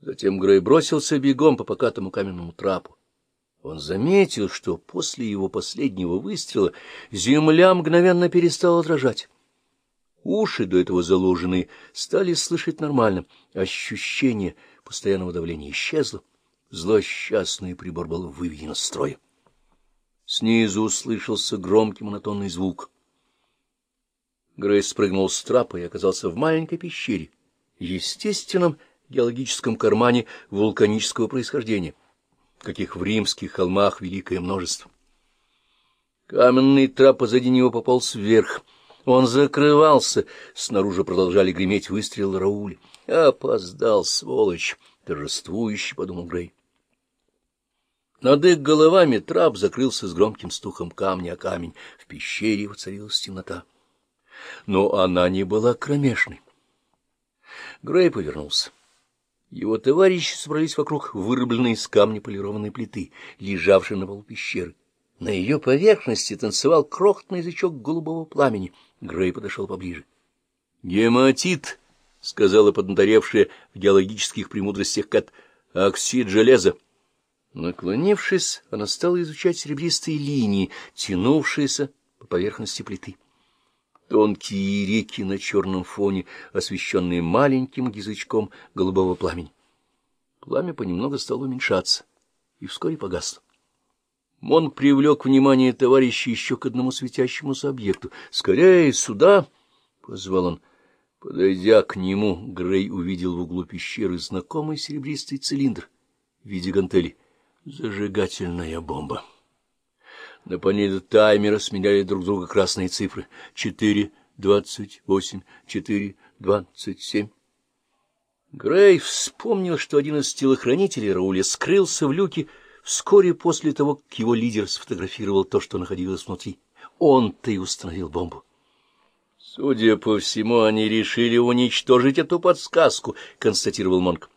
Затем Грей бросился бегом по покатому каменному трапу. Он заметил, что после его последнего выстрела земля мгновенно перестала дрожать. Уши, до этого заложенные, стали слышать нормально. Ощущение постоянного давления исчезло. Злосчастный прибор был выведен из строя. Снизу услышался громкий монотонный звук. Грей спрыгнул с трапа и оказался в маленькой пещере, естественном геологическом кармане вулканического происхождения, каких в римских холмах великое множество. Каменный трап позади него пополз вверх. Он закрывался. Снаружи продолжали греметь выстрелы Раули. «Опоздал, сволочь!» — торжествующе подумал Грей. Над их головами трап закрылся с громким стухом камня о камень. В пещере воцарилась темнота. Но она не была кромешной. Грей повернулся. Его товарищи собрались вокруг вырубленной из камня полированной плиты, лежавшей на полу пещеры. На ее поверхности танцевал крохотный язычок голубого пламени. Грей подошел поближе. — Гематит, — сказала поднаторевшая в геологических премудростях Кэт, — оксид железа. Наклонившись, она стала изучать серебристые линии, тянувшиеся по поверхности плиты. Тонкие реки на черном фоне, освещенные маленьким язычком голубого пламени. Пламя понемногу стало уменьшаться и вскоре погасло. Монг привлек внимание товарища еще к одному светящемуся объекту. «Скорее сюда!» — позвал он. Подойдя к нему, Грей увидел в углу пещеры знакомый серебристый цилиндр в виде гантели. Зажигательная бомба. На панели таймера сменяли друг друга красные цифры. Четыре, двадцать восемь, четыре, двадцать семь. Грей вспомнил, что один из телохранителей Рауля скрылся в люке вскоре после того, как его лидер сфотографировал то, что находилось внутри. Он-то и установил бомбу. Судя по всему, они решили уничтожить эту подсказку, — констатировал Монк.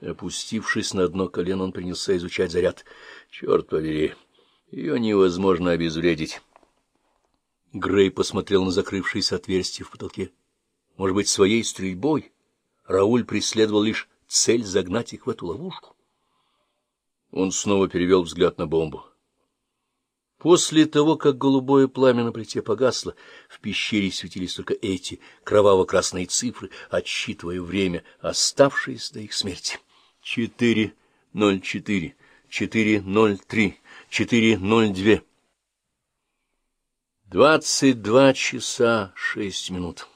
Опустившись на одно колено, он принялся изучать заряд. Черт побери, ее невозможно обезвредить. Грей посмотрел на закрывшееся отверстие в потолке. Может быть, своей стрельбой Рауль преследовал лишь цель загнать их в эту ловушку? Он снова перевел взгляд на бомбу. После того, как голубое пламя на плите погасло, в пещере светились только эти кроваво-красные цифры, отсчитывая время, оставшееся до их смерти четыре ноль четыре, четыре ноль три, четыре ноль две. Двадцать два часа шесть минут.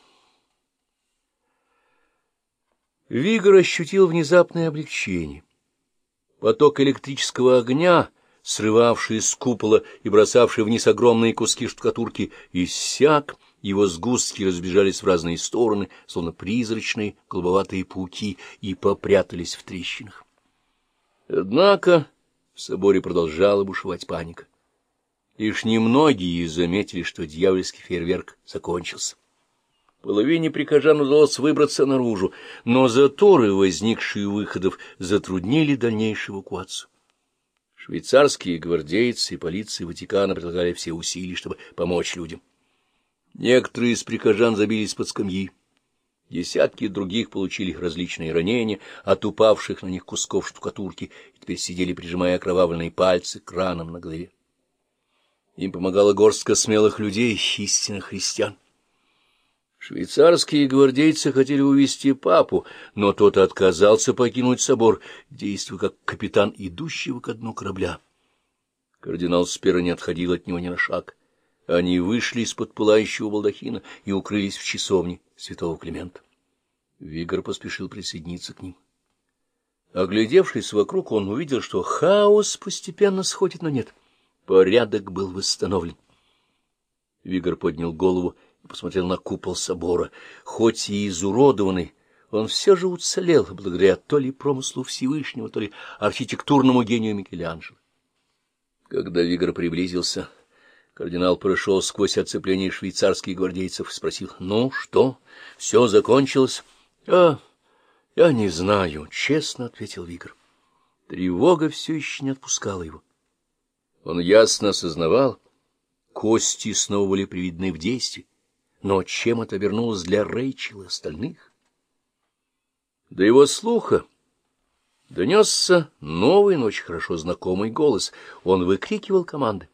Вигор ощутил внезапное облегчение. Поток электрического огня, срывавший с купола и бросавший вниз огромные куски штукатурки, иссяк, его сгустки разбежались в разные стороны, словно призрачные голубоватые пауки, и попрятались в трещинах. Однако в соборе продолжала бушевать паника. Лишь немногие заметили, что дьявольский фейерверк закончился. Половине прихожан удалось выбраться наружу, но заторы, возникшие у выходов, затруднили дальнейшую эвакуацию. Швейцарские гвардейцы и полиция Ватикана прилагали все усилия, чтобы помочь людям. Некоторые из прихожан забились под скамьи. Десятки других получили различные ранения от упавших на них кусков штукатурки теперь сидели, прижимая окровавленные пальцы к ранам на голове. Им помогала горстка смелых людей, истинных христиан. Швейцарские гвардейцы хотели увести папу, но тот отказался покинуть собор, действуя как капитан идущего ко дну корабля. Кардинал Спера не отходил от него ни на шаг. Они вышли из-под пылающего балдахина и укрылись в часовне святого Климента. Вигор поспешил присоединиться к ним. Оглядевшись вокруг, он увидел, что хаос постепенно сходит на нет. Порядок был восстановлен. Вигор поднял голову и посмотрел на купол собора. Хоть и изуродованный, он все же уцелел благодаря то ли промыслу Всевышнего, то ли архитектурному гению Микеланджело. Когда Вигор приблизился, Кардинал прошел сквозь оцепление швейцарских гвардейцев и спросил, — Ну, что, все закончилось? — А, я не знаю, — честно ответил Вигр. Тревога все еще не отпускала его. Он ясно осознавал, кости снова были приведены в действии, но чем это обернулось для Рэйчела и остальных? До его слуха Донесся новый, но очень хорошо знакомый голос. Он выкрикивал команды.